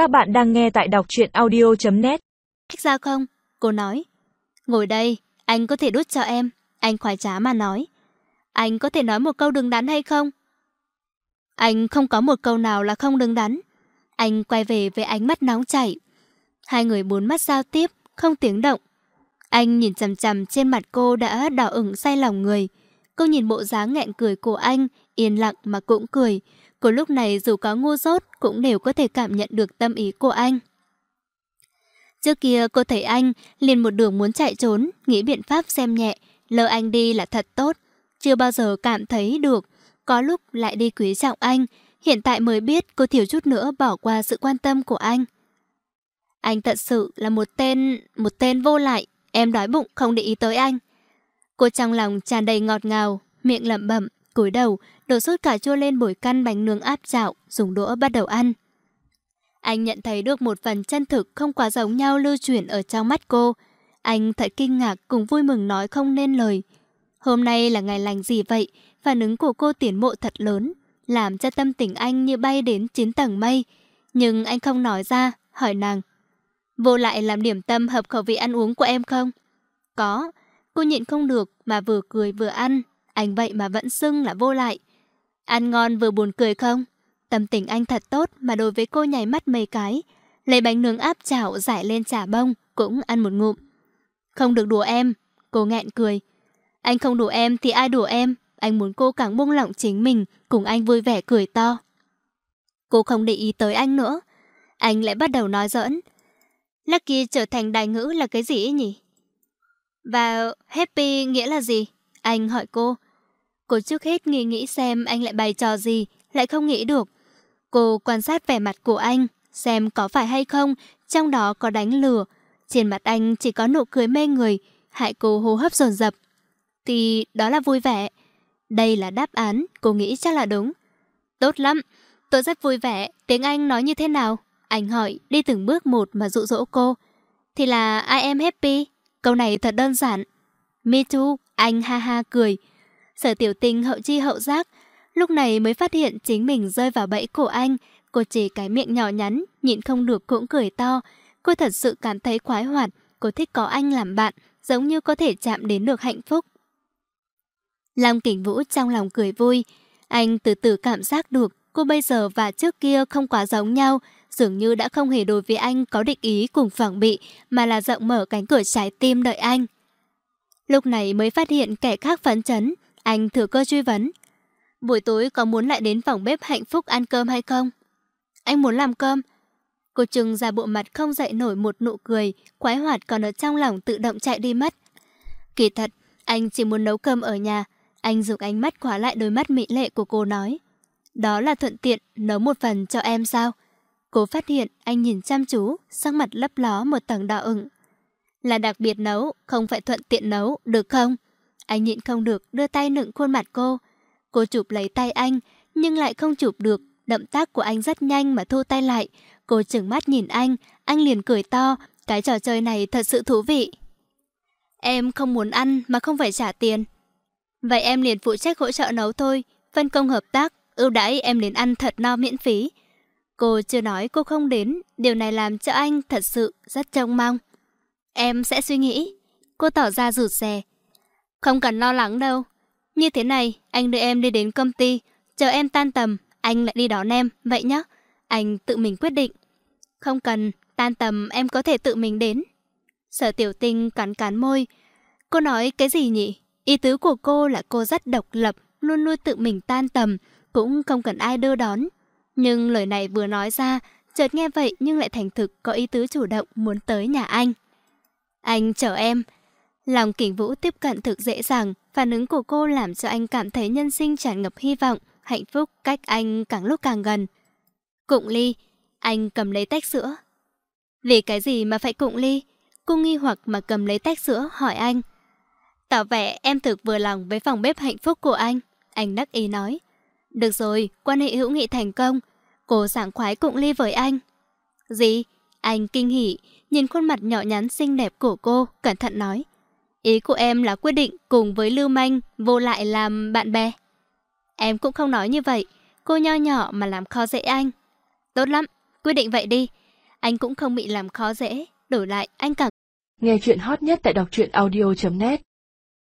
Các bạn đang nghe tại đọc truyện audio.net Thích ra không? Cô nói. Ngồi đây, anh có thể đút cho em. Anh khoái trá mà nói. Anh có thể nói một câu đừng đắn hay không? Anh không có một câu nào là không đứng đắn. Anh quay về với ánh mắt nóng chảy. Hai người bốn mắt giao tiếp, không tiếng động. Anh nhìn chằm chằm trên mặt cô đã đỏ ửng say lòng người. Cô nhìn bộ dáng nghẹn cười của anh, yên lặng mà cũng cười. Cô lúc này dù có ngu dốt cũng đều có thể cảm nhận được tâm ý của anh. Trước kia cô thấy anh liền một đường muốn chạy trốn, nghĩ biện pháp xem nhẹ, lỡ anh đi là thật tốt. Chưa bao giờ cảm thấy được, có lúc lại đi quý trọng anh. Hiện tại mới biết cô thiếu chút nữa bỏ qua sự quan tâm của anh. Anh thật sự là một tên, một tên vô lại, em đói bụng không để ý tới anh. Cô trong lòng tràn đầy ngọt ngào, miệng lẩm bẩm, cúi đầu, đổ sốt cà chua lên bồi căn bánh nướng áp chảo, dùng đũa bắt đầu ăn. Anh nhận thấy được một phần chân thực không quá giống nhau lưu chuyển ở trong mắt cô. Anh thật kinh ngạc cùng vui mừng nói không nên lời. Hôm nay là ngày lành gì vậy? Phản ứng của cô tiến bộ thật lớn, làm cho tâm tình anh như bay đến 9 tầng mây. Nhưng anh không nói ra, hỏi nàng. Vô lại làm điểm tâm hợp khẩu vị ăn uống của em không? Có. Cô nhịn không được mà vừa cười vừa ăn. Anh vậy mà vẫn xưng là vô lại. Ăn ngon vừa buồn cười không? Tâm tình anh thật tốt mà đối với cô nhảy mắt mấy cái. Lấy bánh nướng áp chảo giải lên chả bông, cũng ăn một ngụm. Không được đùa em, cô nghẹn cười. Anh không đùa em thì ai đùa em? Anh muốn cô càng buông lỏng chính mình, cùng anh vui vẻ cười to. Cô không để ý tới anh nữa. Anh lại bắt đầu nói giỡn. Lucky trở thành đại ngữ là cái gì ấy nhỉ? Và happy nghĩa là gì? Anh hỏi cô. Cô trước hết nghĩ nghĩ xem anh lại bày trò gì, lại không nghĩ được. Cô quan sát vẻ mặt của anh, xem có phải hay không, trong đó có đánh lừa. Trên mặt anh chỉ có nụ cười mê người, hại cô hô hấp dồn dập. Thì đó là vui vẻ. Đây là đáp án, cô nghĩ chắc là đúng. Tốt lắm, tôi rất vui vẻ. Tiếng Anh nói như thế nào? Anh hỏi, đi từng bước một mà dụ dỗ cô. Thì là I am happy. Câu này thật đơn giản. Me too, anh ha ha cười. Sở tiểu tinh hậu chi hậu giác, lúc này mới phát hiện chính mình rơi vào bẫy của anh. Cô chỉ cái miệng nhỏ nhắn, nhịn không được cũng cười to. Cô thật sự cảm thấy khoái hoạt, cô thích có anh làm bạn, giống như có thể chạm đến được hạnh phúc. Long kỉnh vũ trong lòng cười vui. Anh từ từ cảm giác được cô bây giờ và trước kia không quá giống nhau, dường như đã không hề đối với anh có định ý cùng phẳng bị, mà là rộng mở cánh cửa trái tim đợi anh. Lúc này mới phát hiện kẻ khác phấn chấn, anh thừa cơ truy vấn. Buổi tối có muốn lại đến phòng bếp hạnh phúc ăn cơm hay không? Anh muốn làm cơm. Cô trừng ra bộ mặt không dậy nổi một nụ cười, khoái hoạt còn ở trong lòng tự động chạy đi mất. Kỳ thật, anh chỉ muốn nấu cơm ở nhà. Anh dùng ánh mắt khóa lại đôi mắt mỹ lệ của cô nói. Đó là thuận tiện, nấu một phần cho em sao? Cô phát hiện anh nhìn chăm chú, sắc mặt lấp ló một tầng đỏ ửng. Là đặc biệt nấu, không phải thuận tiện nấu, được không? Anh nhịn không được, đưa tay nựng khuôn mặt cô. Cô chụp lấy tay anh, nhưng lại không chụp được. Động tác của anh rất nhanh mà thu tay lại. Cô chừng mắt nhìn anh, anh liền cười to. Cái trò chơi này thật sự thú vị. Em không muốn ăn mà không phải trả tiền. Vậy em liền phụ trách hỗ trợ nấu thôi. Phân công hợp tác, ưu đãi em đến ăn thật no miễn phí. Cô chưa nói cô không đến, điều này làm cho anh thật sự rất trông mong. Em sẽ suy nghĩ. Cô tỏ ra rụt rè. Không cần lo lắng đâu. Như thế này, anh đưa em đi đến công ty, chờ em tan tầm, anh lại đi đón em, vậy nhá. Anh tự mình quyết định. Không cần, tan tầm em có thể tự mình đến. Sở tiểu tinh cắn cắn môi. Cô nói cái gì nhỉ? Ý tứ của cô là cô rất độc lập, luôn luôn tự mình tan tầm, cũng không cần ai đưa đón. Nhưng lời này vừa nói ra, chợt nghe vậy nhưng lại thành thực có ý tứ chủ động muốn tới nhà anh. Anh chở em. Lòng kỉnh vũ tiếp cận thực dễ dàng, phản ứng của cô làm cho anh cảm thấy nhân sinh tràn ngập hy vọng, hạnh phúc cách anh càng lúc càng gần. Cụng ly, anh cầm lấy tách sữa. Vì cái gì mà phải cụng ly? Cô nghi hoặc mà cầm lấy tách sữa hỏi anh. Tỏ vẻ em thực vừa lòng với phòng bếp hạnh phúc của anh. Anh đắc ý nói. Được rồi, quan hệ hữu nghị thành công. Cô sảng khoái cụng ly với anh. Gì? Anh kinh hỉ, nhìn khuôn mặt nhỏ nhắn xinh đẹp của cô, cẩn thận nói. Ý của em là quyết định cùng với Lưu Manh vô lại làm bạn bè. Em cũng không nói như vậy, cô nho nhỏ mà làm khó dễ anh. Tốt lắm, quyết định vậy đi. anh cũng không bị làm khó dễ. Đổi lại, anh càng Nghe chuyện hot nhất tại đọc truyện audio.net